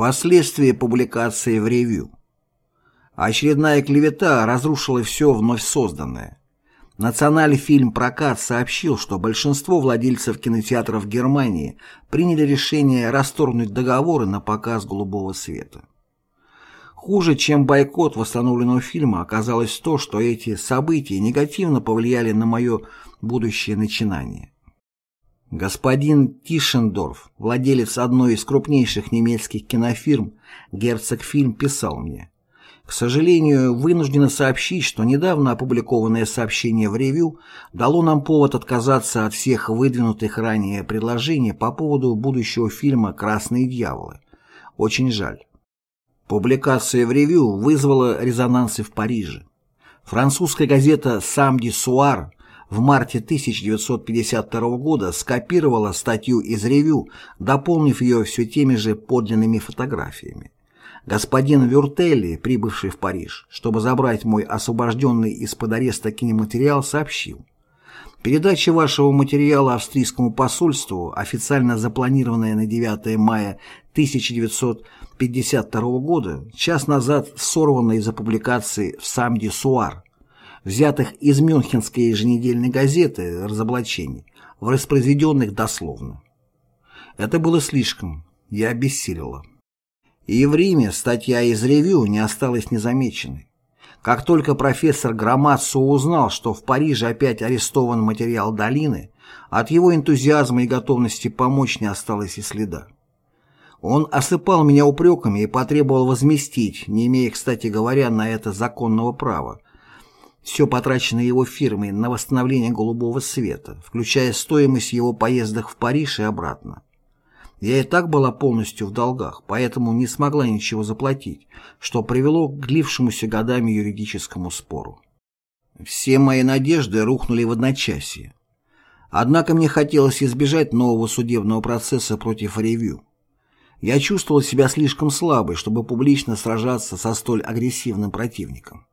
Последствия публикации в ревью. Очередная клевета разрушила все вновь созданное. Национальный фильм «Прокат» сообщил, что большинство владельцев кинотеатров Германии приняли решение расторгнуть договоры на показ «Голубого света». Хуже, чем бойкот восстановленного фильма, оказалось то, что эти события негативно повлияли на мое будущее начинание. Господин Тишендорф, владелец одной из крупнейших немецких кинофирм «Герцог Фильм», писал мне, «К сожалению, вынуждено сообщить, что недавно опубликованное сообщение в ревью дало нам повод отказаться от всех выдвинутых ранее предложений по поводу будущего фильма «Красные дьяволы». Очень жаль». Публикация в ревью вызвала резонансы в Париже. Французская газета «Самди Суар» в марте 1952 года скопировала статью из ревю, дополнив ее все теми же подлинными фотографиями. Господин Вюртелли, прибывший в Париж, чтобы забрать мой освобожденный из-под ареста кинематериал, сообщил. Передача вашего материала австрийскому посольству, официально запланированная на 9 мая 1952 года, час назад сорвана из-за публикации в Самди Суар, взятых из Мюнхенской еженедельной газеты разоблачений, воспроизведенных дословно. Это было слишком, я обессилила. И в Риме статья из ревью не осталась незамеченной. Как только профессор Громаццо узнал, что в Париже опять арестован материал Долины, от его энтузиазма и готовности помочь не осталось и следа. Он осыпал меня упреками и потребовал возместить, не имея, кстати говоря, на это законного права, все потраченное его фирмой на восстановление голубого света, включая стоимость его поездок в Париж и обратно. Я и так была полностью в долгах, поэтому не смогла ничего заплатить, что привело к длившемуся годами юридическому спору. Все мои надежды рухнули в одночасье. Однако мне хотелось избежать нового судебного процесса против ревью. Я чувствовал себя слишком слабой, чтобы публично сражаться со столь агрессивным противником.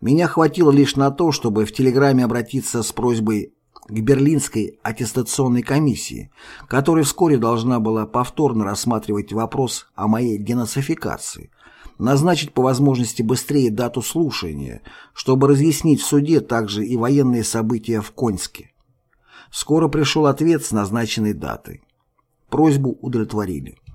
Меня хватило лишь на то, чтобы в телеграмме обратиться с просьбой к Берлинской аттестационной комиссии, которая вскоре должна была повторно рассматривать вопрос о моей денацификации, назначить по возможности быстрее дату слушания, чтобы разъяснить в суде также и военные события в Коньске. Скоро пришел ответ с назначенной датой. Просьбу удовлетворили.